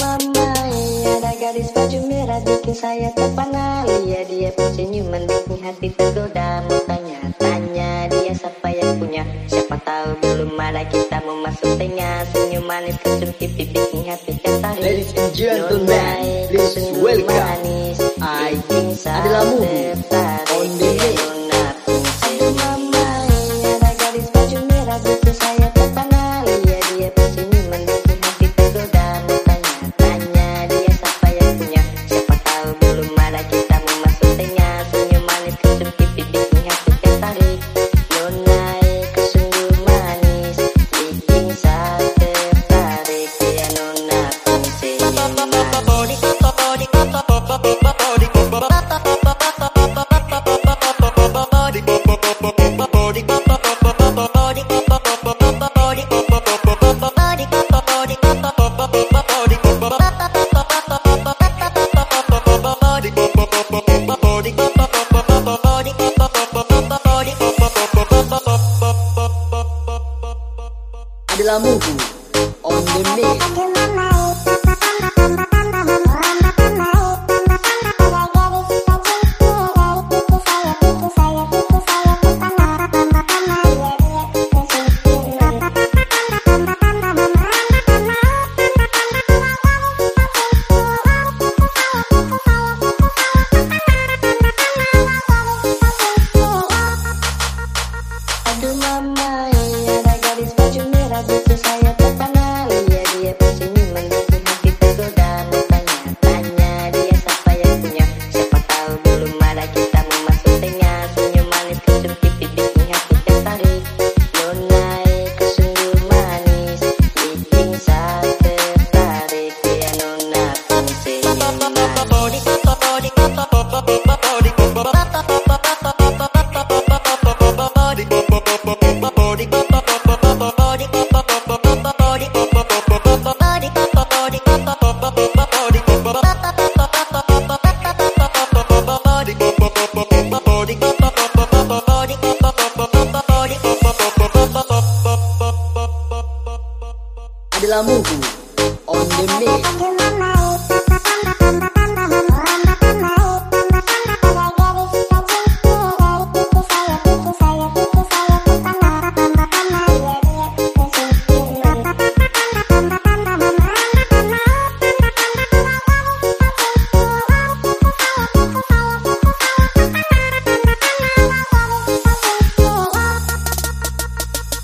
mama, ada gadis baju merah bikin saya terpana Lihat dia senyuman bikin hati tergoda. Mau tanya-tanya dia siapa yang punya. Siapa tahu belum ada kita mau masuk tengah. Senyum manis kesum pipi bikin hati tertarik. Ladies and gentlemen, please welcome I adalah adalah adalah Mubu on the mix.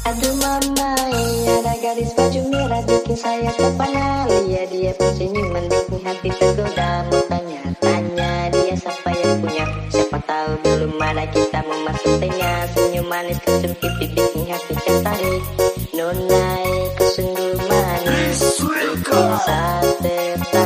Aduh mama, ada gadis baju bikin saya terpana Lihat dia senyuman bikin hati tergoda Mau tanya-tanya dia siapa yang punya Siapa tahu belum ada kita mau masuk tengah Senyum manis pipi bikin hati tertarik. Nona kau sungguh manis. Bikin saya tertarik